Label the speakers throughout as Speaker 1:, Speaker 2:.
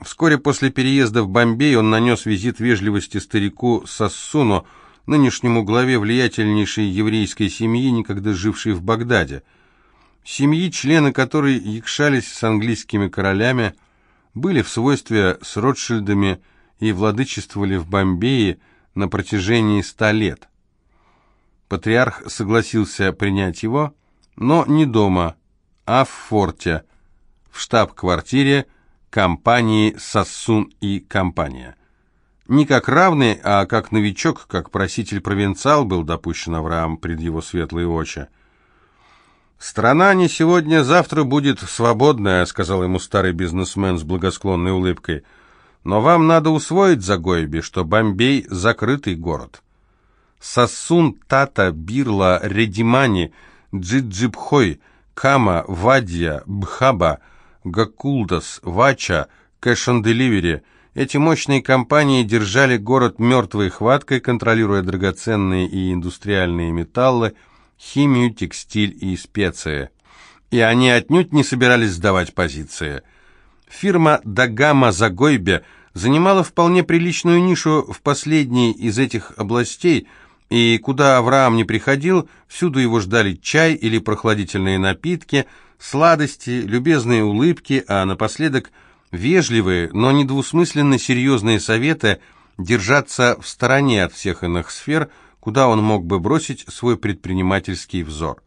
Speaker 1: Вскоре после переезда в Бомбей он нанес визит вежливости старику Сассуну, нынешнему главе влиятельнейшей еврейской семьи, никогда жившей в Багдаде. Семьи, члены которой якшались с английскими королями, были в свойстве с Ротшильдами и владычествовали в Бомбее на протяжении ста лет. Патриарх согласился принять его, но не дома, а в форте, в штаб-квартире компании «Сассун и компания». Не как равный, а как новичок, как проситель-провинциал был допущен Авраам пред его светлые очи. «Страна не сегодня, завтра будет свободная», — сказал ему старый бизнесмен с благосклонной улыбкой. «Но вам надо усвоить, Загойби, что Бомбей — закрытый город». Сассун, Тата, Бирла, Редимани, Джиджибхой, Кама, Вадья, Бхаба, Гакулдас, Вача, Кэш Деливери — эти мощные компании держали город мертвой хваткой, контролируя драгоценные и индустриальные металлы, химию, текстиль и специи. И они отнюдь не собирались сдавать позиции. Фирма «Дагама Загойбе» занимала вполне приличную нишу в последней из этих областей, и куда Авраам не приходил, всюду его ждали чай или прохладительные напитки, сладости, любезные улыбки, а напоследок – Вежливые, но недвусмысленно серьезные советы держаться в стороне от всех иных сфер, куда он мог бы бросить свой предпринимательский взор.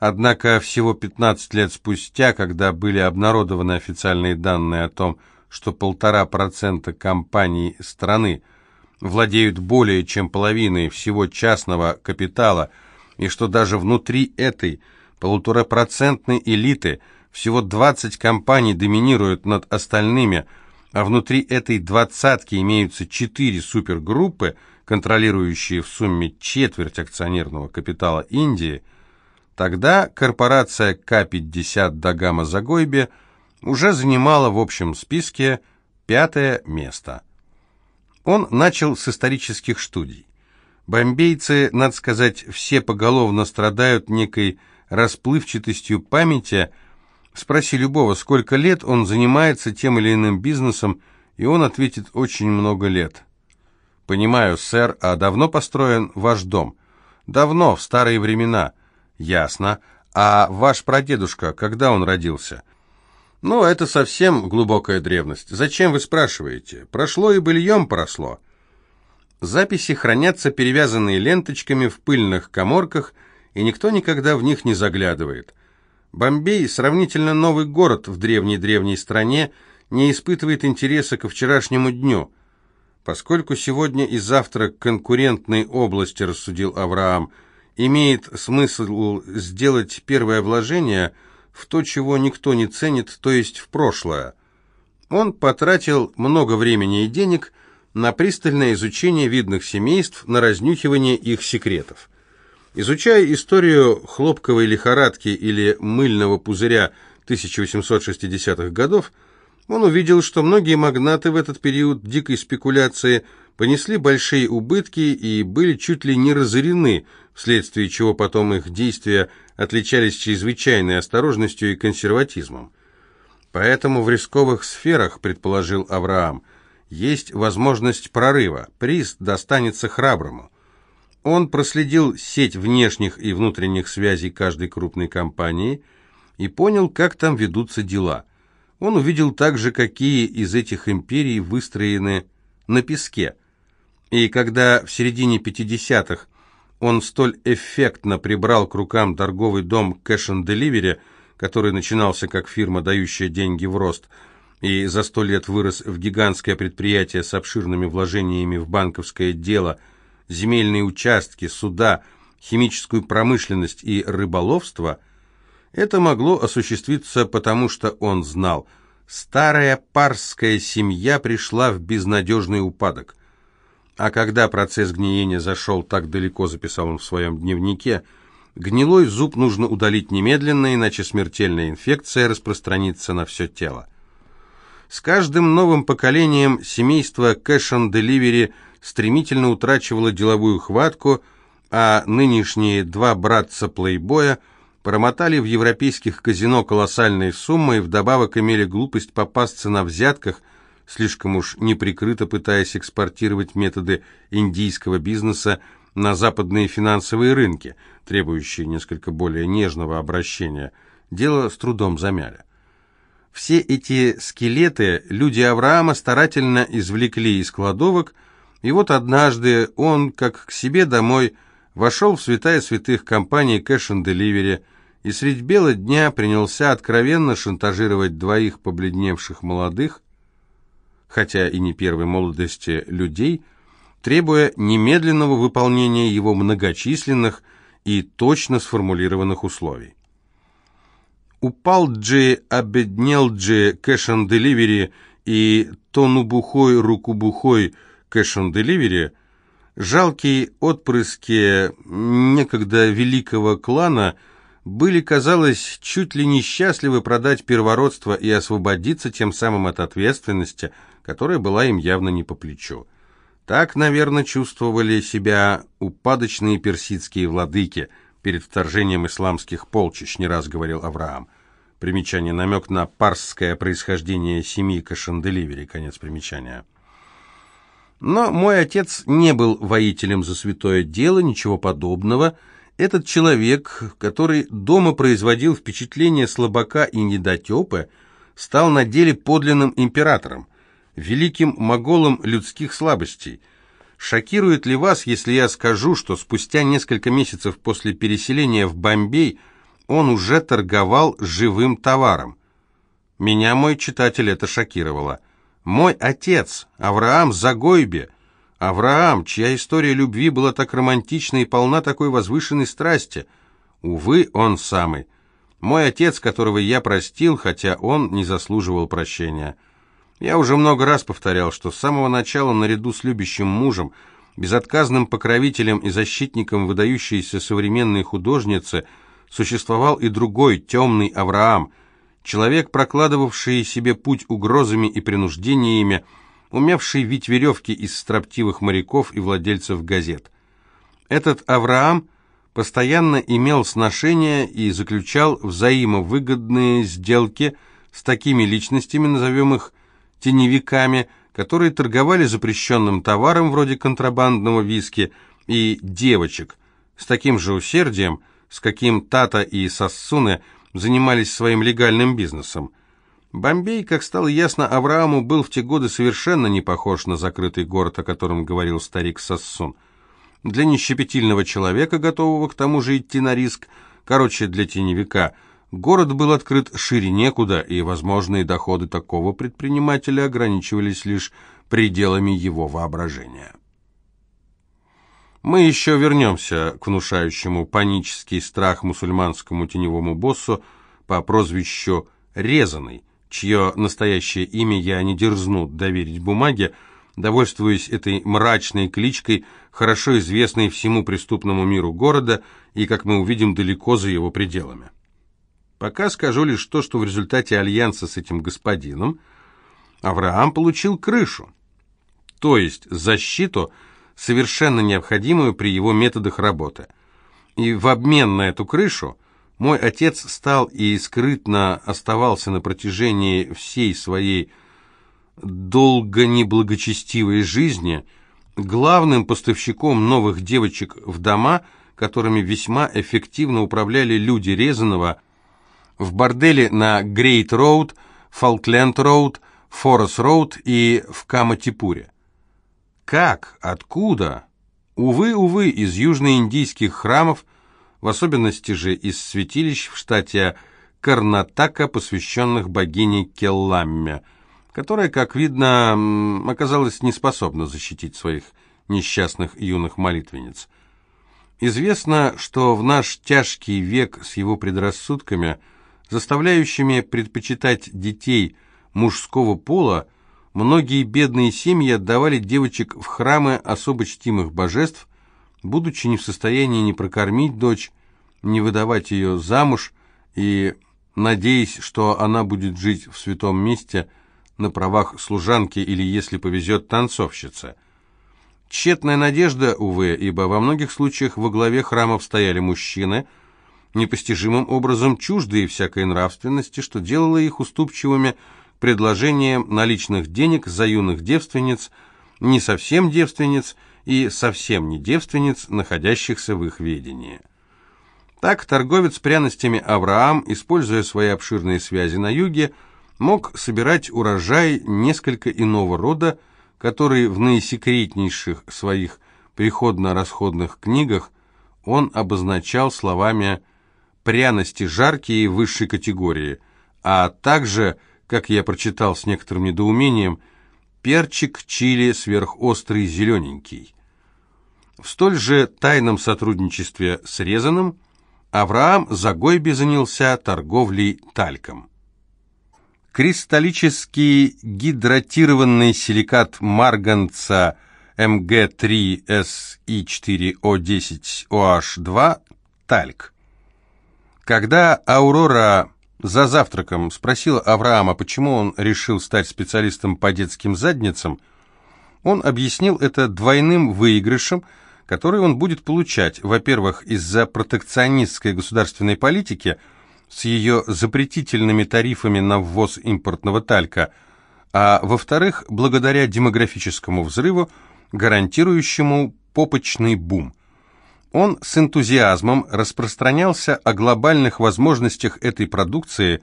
Speaker 1: Однако всего 15 лет спустя, когда были обнародованы официальные данные о том, что полтора процента компаний страны владеют более чем половиной всего частного капитала, и что даже внутри этой полуторапроцентной элиты – всего 20 компаний доминируют над остальными, а внутри этой двадцатки имеются четыре супергруппы, контролирующие в сумме четверть акционерного капитала Индии, тогда корпорация К-50 Дагама Загойбе уже занимала в общем списке пятое место. Он начал с исторических студий. Бомбейцы, надо сказать, все поголовно страдают некой расплывчатостью памяти – Спроси любого, сколько лет он занимается тем или иным бизнесом, и он ответит «очень много лет». «Понимаю, сэр, а давно построен ваш дом?» «Давно, в старые времена». «Ясно. А ваш прадедушка, когда он родился?» «Ну, это совсем глубокая древность. Зачем вы спрашиваете? Прошло и быльем поросло». Записи хранятся перевязанные ленточками в пыльных коморках, и никто никогда в них не заглядывает. Бомбей, сравнительно новый город в древней-древней стране, не испытывает интереса ко вчерашнему дню. Поскольку сегодня и завтра конкурентной области, рассудил Авраам, имеет смысл сделать первое вложение в то, чего никто не ценит, то есть в прошлое. Он потратил много времени и денег на пристальное изучение видных семейств, на разнюхивание их секретов. Изучая историю хлопковой лихорадки или мыльного пузыря 1860-х годов, он увидел, что многие магнаты в этот период дикой спекуляции понесли большие убытки и были чуть ли не разорены, вследствие чего потом их действия отличались чрезвычайной осторожностью и консерватизмом. Поэтому в рисковых сферах, предположил Авраам, есть возможность прорыва, приз достанется храброму. Он проследил сеть внешних и внутренних связей каждой крупной компании и понял, как там ведутся дела. Он увидел также, какие из этих империй выстроены на песке. И когда в середине 50-х он столь эффектно прибрал к рукам торговый дом Cash and Delivery, который начинался как фирма, дающая деньги в рост, и за сто лет вырос в гигантское предприятие с обширными вложениями в банковское дело – земельные участки, суда, химическую промышленность и рыболовство, это могло осуществиться потому, что он знал, старая парская семья пришла в безнадежный упадок. А когда процесс гниения зашел так далеко, записал он в своем дневнике, гнилой зуб нужно удалить немедленно, иначе смертельная инфекция распространится на все тело. С каждым новым поколением семейство Cash Деливери стремительно утрачивала деловую хватку, а нынешние два братца-плейбоя промотали в европейских казино колоссальные суммы и вдобавок имели глупость попасться на взятках, слишком уж неприкрыто пытаясь экспортировать методы индийского бизнеса на западные финансовые рынки, требующие несколько более нежного обращения. Дело с трудом замяли. Все эти скелеты люди Авраама старательно извлекли из кладовок, и вот однажды он, как к себе домой, вошел в святая святых компании Cash and Delivery и средь бела дня принялся откровенно шантажировать двоих побледневших молодых, хотя и не первой молодости, людей, требуя немедленного выполнения его многочисленных и точно сформулированных условий. Упал Джи, обеднел Джи, кэш он деливери и тону бухой, руку бухой, кэш деливери – Жалкие отпрыски некогда великого клана были, казалось, чуть ли не счастливы продать первородство и освободиться тем самым от ответственности, которая была им явно не по плечу. Так, наверное, чувствовали себя упадочные персидские владыки перед вторжением исламских полчищ, не раз говорил Авраам. Примечание намек на парсское происхождение семьи Кашанделивери, конец примечания. Но мой отец не был воителем за святое дело, ничего подобного. Этот человек, который дома производил впечатление слабака и недотепы, стал на деле подлинным императором, великим моголом людских слабостей. Шокирует ли вас, если я скажу, что спустя несколько месяцев после переселения в Бомбей он уже торговал живым товаром? Меня, мой читатель, это шокировало. Мой отец, Авраам Загойбе, Авраам, чья история любви была так романтична и полна такой возвышенной страсти. Увы, он самый. Мой отец, которого я простил, хотя он не заслуживал прощения. Я уже много раз повторял, что с самого начала наряду с любящим мужем, безотказным покровителем и защитником выдающейся современной художницы существовал и другой, темный Авраам – Человек, прокладывавший себе путь угрозами и принуждениями, умевший вить веревки из строптивых моряков и владельцев газет. Этот Авраам постоянно имел сношения и заключал взаимовыгодные сделки с такими личностями, назовем их теневиками, которые торговали запрещенным товаром вроде контрабандного виски и девочек, с таким же усердием, с каким Тата и Сассуне – занимались своим легальным бизнесом. Бомбей, как стало ясно Аврааму, был в те годы совершенно не похож на закрытый город, о котором говорил старик Сассун. Для нещепетильного человека, готового к тому же идти на риск, короче, для теневика, город был открыт шире некуда, и возможные доходы такого предпринимателя ограничивались лишь пределами его воображения. Мы еще вернемся к внушающему панический страх мусульманскому теневому боссу по прозвищу Резаный, чье настоящее имя я не дерзну доверить бумаге, довольствуясь этой мрачной кличкой, хорошо известной всему преступному миру города и, как мы увидим, далеко за его пределами. Пока скажу лишь то, что в результате альянса с этим господином Авраам получил крышу, то есть защиту – совершенно необходимую при его методах работы. И в обмен на эту крышу мой отец стал и скрытно оставался на протяжении всей своей долго неблагочестивой жизни главным поставщиком новых девочек в дома, которыми весьма эффективно управляли люди Резанова в бордели на Грейт-Роуд, Фолкленд-Роуд, Форас-Роуд и в Каматипуре. Как? Откуда? Увы, увы, из южноиндийских храмов, в особенности же из святилищ в штате Карнатака, посвященных богине Йелламме, которая, как видно, оказалась неспособна защитить своих несчастных юных молитвенниц. Известно, что в наш тяжкий век с его предрассудками, заставляющими предпочитать детей мужского пола, Многие бедные семьи отдавали девочек в храмы особо чтимых божеств, будучи не в состоянии ни прокормить дочь, ни выдавать ее замуж, и надеясь, что она будет жить в святом месте на правах служанки или, если повезет, танцовщицы. Тщетная надежда, увы, ибо во многих случаях во главе храмов стояли мужчины, непостижимым образом чуждые всякой нравственности, что делало их уступчивыми предложением наличных денег за юных девственниц, не совсем девственниц и совсем не девственниц, находящихся в их ведении. Так торговец пряностями Авраам, используя свои обширные связи на юге, мог собирать урожай несколько иного рода, который в наисекретнейших своих приходно-расходных книгах он обозначал словами «пряности жаркие высшей категории», а также, как я прочитал с некоторым недоумением, «перчик чили сверхострый зелененький». В столь же тайном сотрудничестве с Резаным Авраам Загойби занялся торговлей тальком. Кристаллический гидратированный силикат марганца МГ3СИ4О10OH2 тальк. Когда Аурора за завтраком спросила Авраама, почему он решил стать специалистом по детским задницам, он объяснил это двойным выигрышем – который он будет получать, во-первых, из-за протекционистской государственной политики с ее запретительными тарифами на ввоз импортного талька, а во-вторых, благодаря демографическому взрыву, гарантирующему попочный бум. Он с энтузиазмом распространялся о глобальных возможностях этой продукции,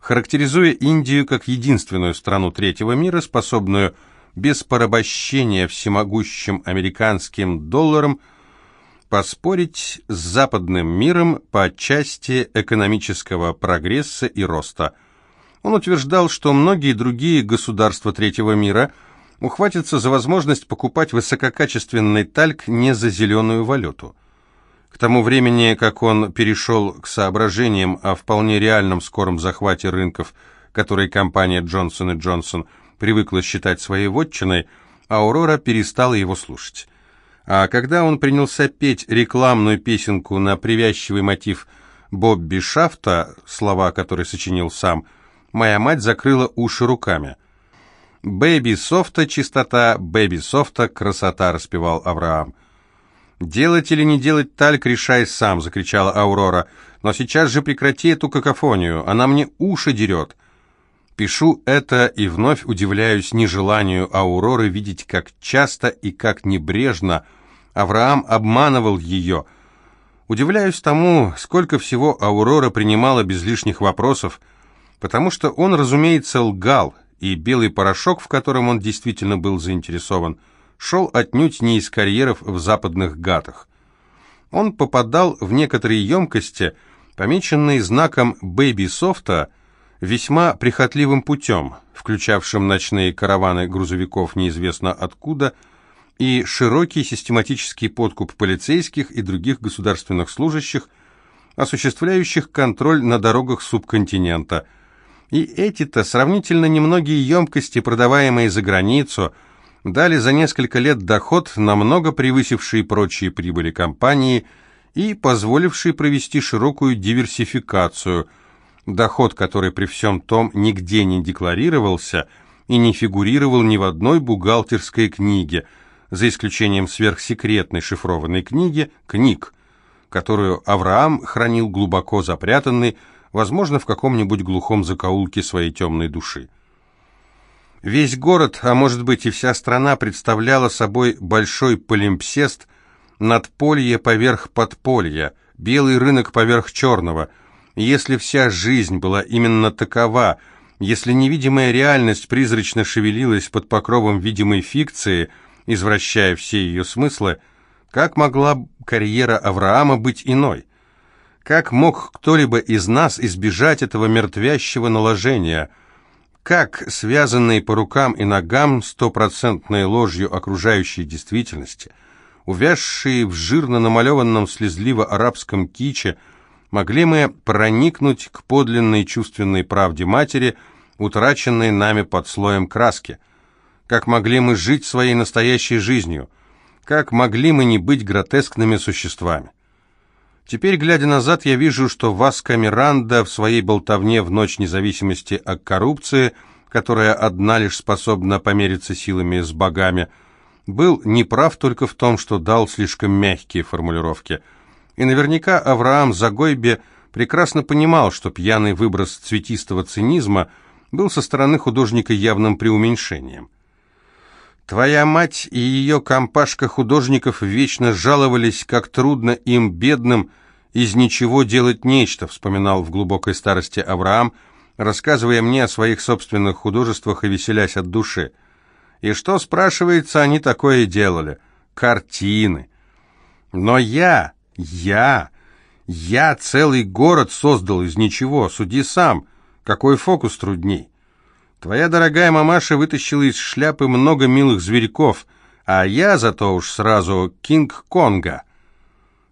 Speaker 1: характеризуя Индию как единственную страну третьего мира, способную без порабощения всемогущим американским долларом поспорить с западным миром по части экономического прогресса и роста. Он утверждал, что многие другие государства третьего мира ухватятся за возможность покупать высококачественный тальк не за зеленую валюту. К тому времени, как он перешел к соображениям о вполне реальном скором захвате рынков, которые компания Джонсон и Джонсон – привыкла считать своей вотчиной, Аурора перестала его слушать. А когда он принялся петь рекламную песенку на привязчивый мотив Бобби Шафта, слова которые сочинил сам, моя мать закрыла уши руками. «Бэби Софта чистота, Бэби Софта красота», — распевал Авраам. «Делать или не делать тальк, решай сам», — закричала Аурора. «Но сейчас же прекрати эту какофонию, она мне уши дерет». Пишу это и вновь удивляюсь нежеланию Ауроры видеть, как часто и как небрежно Авраам обманывал ее. Удивляюсь тому, сколько всего Аурора принимала без лишних вопросов, потому что он, разумеется, лгал, и белый порошок, в котором он действительно был заинтересован, шел отнюдь не из карьеров в западных гатах. Он попадал в некоторые емкости, помеченные знаком «Бэйби Софта», весьма прихотливым путем, включавшим ночные караваны грузовиков неизвестно откуда и широкий систематический подкуп полицейских и других государственных служащих, осуществляющих контроль на дорогах субконтинента. И эти-то сравнительно немногие емкости, продаваемые за границу, дали за несколько лет доход, намного превысивший прочие прибыли компании и позволивший провести широкую диверсификацию – доход, который при всем том нигде не декларировался и не фигурировал ни в одной бухгалтерской книге, за исключением сверхсекретной шифрованной книги «Книг», которую Авраам хранил глубоко запрятанной, возможно, в каком-нибудь глухом закоулке своей темной души. Весь город, а может быть и вся страна, представляла собой большой полимпсест, надполье поверх подполья, белый рынок поверх черного – если вся жизнь была именно такова, если невидимая реальность призрачно шевелилась под покровом видимой фикции, извращая все ее смыслы, как могла карьера Авраама быть иной? Как мог кто-либо из нас избежать этого мертвящего наложения? Как, связанные по рукам и ногам стопроцентной ложью окружающей действительности, увязшие в жирно намалеванном слезливо-арабском киче, могли мы проникнуть к подлинной чувственной правде матери, утраченной нами под слоем краски? Как могли мы жить своей настоящей жизнью? Как могли мы не быть гротескными существами? Теперь, глядя назад, я вижу, что Васка Миранда в своей болтовне в ночь независимости о коррупции, которая одна лишь способна помериться силами с богами, был неправ только в том, что дал слишком мягкие формулировки – И наверняка Авраам Загойбе прекрасно понимал, что пьяный выброс цветистого цинизма был со стороны художника явным преуменьшением. Твоя мать и ее компашка художников вечно жаловались, как трудно им, бедным, из ничего делать нечто, вспоминал в глубокой старости Авраам, рассказывая мне о своих собственных художествах и веселясь от души. И что, спрашивается, они такое делали? Картины. Но я, я, я целый город создал из ничего, суди сам. Какой фокус трудней? Твоя дорогая мамаша вытащила из шляпы много милых зверьков, а я зато уж сразу Кинг-Конга.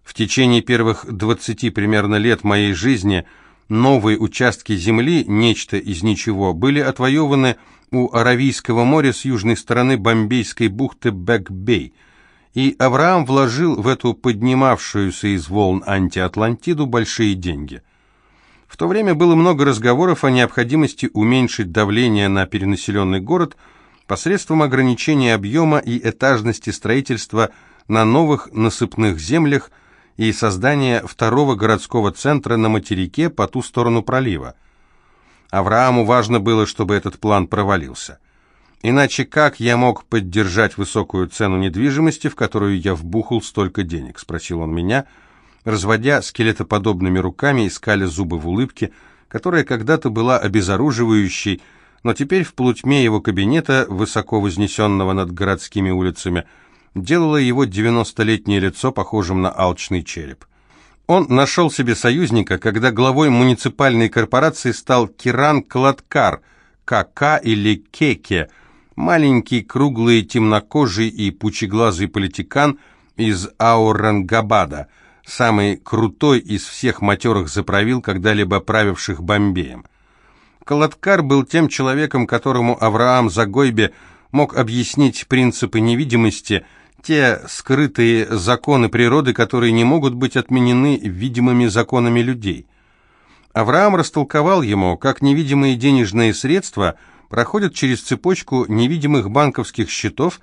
Speaker 1: В течение первых двадцати примерно лет моей жизни новые участки земли, нечто из ничего, были отвоеваны у Аравийского моря с южной стороны Бомбейской бухты Бэк-Бей, и Авраам вложил в эту поднимавшуюся из волн антиатлантиду большие деньги – в то время было много разговоров о необходимости уменьшить давление на перенаселенный город посредством ограничения объема и этажности строительства на новых насыпных землях и создания второго городского центра на материке по ту сторону пролива. Аврааму важно было, чтобы этот план провалился. Иначе как я мог поддержать высокую цену недвижимости, в которую я вбухал столько денег, спросил он меня, — разводя скелетоподобными руками, искали зубы в улыбке, которая когда-то была обезоруживающей, но теперь в полутьме его кабинета, высоко вознесенного над городскими улицами, делало его девяностолетнее лицо похожим на алчный череп. Он нашел себе союзника, когда главой муниципальной корпорации стал Киран Кладкар, КК или Кеке, маленький, круглый, темнокожий и пучеглазый политикан из Аурангабада – самый крутой из всех матерых заправил, когда-либо правивших Бомбеем. Калаткар был тем человеком, которому Авраам Загойбе мог объяснить принципы невидимости, те скрытые законы природы, которые не могут быть отменены видимыми законами людей. Авраам растолковал ему, как невидимые денежные средства проходят через цепочку невидимых банковских счетов,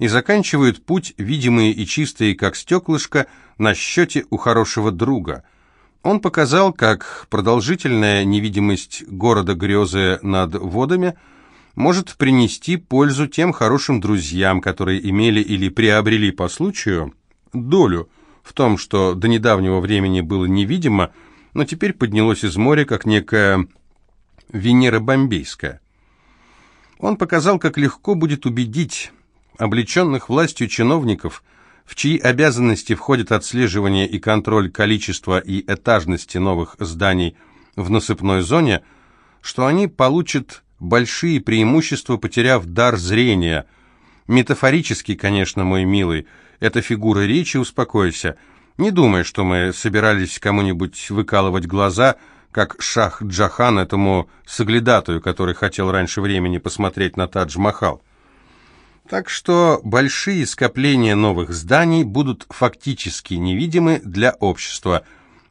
Speaker 1: и заканчивают путь, видимые и чистые, как стеклышко, на счете у хорошего друга. Он показал, как продолжительная невидимость города грезы над водами может принести пользу тем хорошим друзьям, которые имели или приобрели по случаю долю в том, что до недавнего времени было невидимо, но теперь поднялось из моря, как некая Венера Бомбейская. Он показал, как легко будет убедить облеченных властью чиновников, в чьи обязанности входит отслеживание и контроль количества и этажности новых зданий в насыпной зоне, что они получат большие преимущества, потеряв дар зрения. Метафорически, конечно, мой милый, это фигура речи, успокойся. Не думай, что мы собирались кому-нибудь выкалывать глаза, как шах Джахан этому соглядатую, который хотел раньше времени посмотреть на Тадж-Махал. Так что большие скопления новых зданий будут фактически невидимы для общества.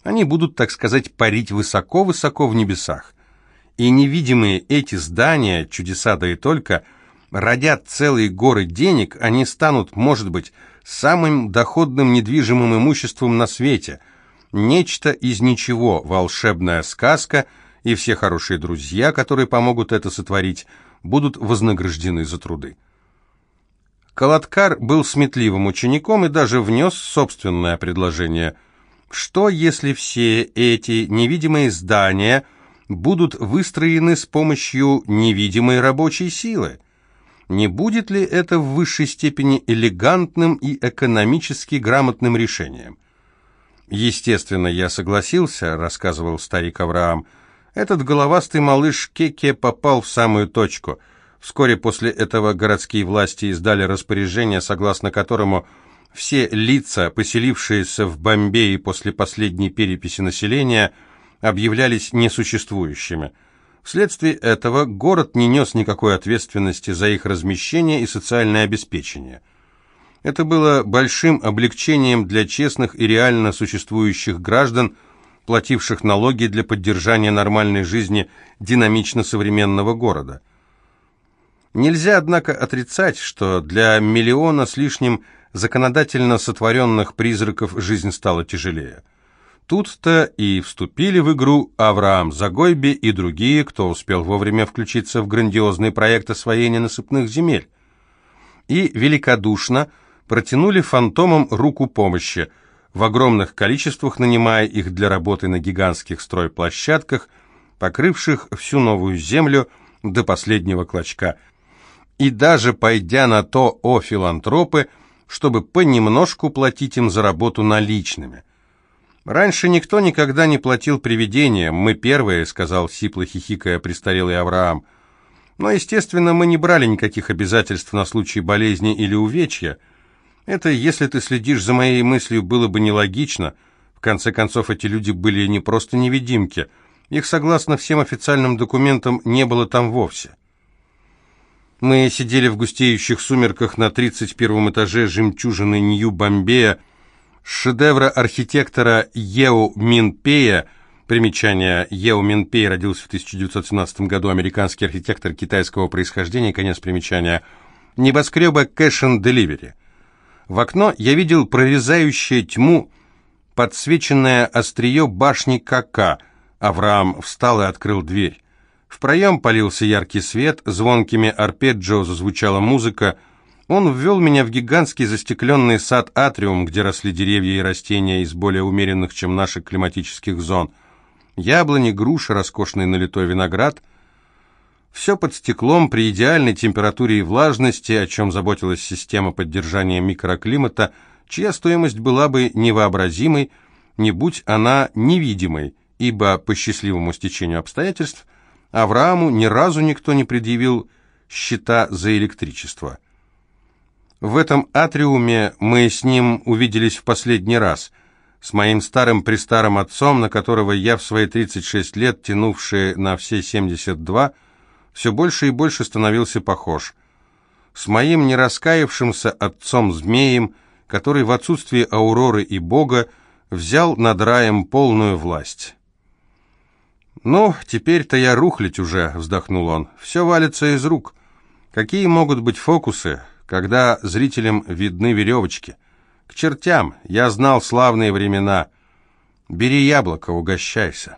Speaker 1: Они будут, так сказать, парить высоко-высоко в небесах. И невидимые эти здания, чудеса да и только, родят целые горы денег, они станут, может быть, самым доходным недвижимым имуществом на свете. Нечто из ничего, волшебная сказка, и все хорошие друзья, которые помогут это сотворить, будут вознаграждены за труды. Калаткар был сметливым учеником и даже внес собственное предложение. Что, если все эти невидимые здания будут выстроены с помощью невидимой рабочей силы? Не будет ли это в высшей степени элегантным и экономически грамотным решением? Естественно, я согласился, рассказывал старик Авраам. Этот головастый малыш Кеке попал в самую точку – Вскоре после этого городские власти издали распоряжение, согласно которому все лица, поселившиеся в Бомбее после последней переписи населения, объявлялись несуществующими. Вследствие этого город не нес никакой ответственности за их размещение и социальное обеспечение. Это было большим облегчением для честных и реально существующих граждан, плативших налоги для поддержания нормальной жизни динамично современного города. Нельзя, однако, отрицать, что для миллиона с лишним законодательно сотворенных призраков жизнь стала тяжелее. Тут-то и вступили в игру Авраам Загойби и другие, кто успел вовремя включиться в грандиозный проект освоения насыпных земель. И великодушно протянули фантомам руку помощи, в огромных количествах нанимая их для работы на гигантских стройплощадках, покрывших всю новую землю до последнего клочка. И даже пойдя на то, о филантропы, чтобы понемножку платить им за работу наличными. «Раньше никто никогда не платил привидениям, мы первые», — сказал сипло хихикая престарелый Авраам. «Но, естественно, мы не брали никаких обязательств на случай болезни или увечья. Это, если ты следишь за моей мыслью, было бы нелогично. В конце концов, эти люди были не просто невидимки. Их, согласно всем официальным документам, не было там вовсе». Мы сидели в густеющих сумерках на 31 этаже жемчужины Нью-Бомбея, шедевра архитектора Ео Минпея, примечание, Ео Минпей родился в 1917 году, американский архитектор китайского происхождения, конец примечания, небоскреба Cash and Delivery. В окно я видел прорезающее тьму подсвеченное острие башни Кака. Авраам встал и открыл дверь. В проем полился яркий свет, звонкими арпеджио зазвучала музыка, он ввел меня в гигантский застекленный сад-атриум, где росли деревья и растения из более умеренных, чем наших климатических зон. Яблони, груши, роскошный налитой виноград. Все под стеклом при идеальной температуре и влажности, о чем заботилась система поддержания микроклимата, чья стоимость была бы невообразимой, не будь она невидимой, ибо по счастливому стечению обстоятельств Аврааму ни разу никто не предъявил счета за электричество. В этом атриуме мы с ним увиделись в последний раз, с моим старым-престарым отцом, на которого я в свои 36 лет, тянувшие на все 72, все больше и больше становился похож. С моим нераскаявшимся отцом-змеем, который в отсутствии Ауроры и Бога взял над раем полную власть. «Ну, теперь-то я рухлить уже», — вздохнул он. «Все валится из рук. Какие могут быть фокусы, когда зрителям видны веревочки. К чертям, я знал славные времена. Бери яблоко, угощайся.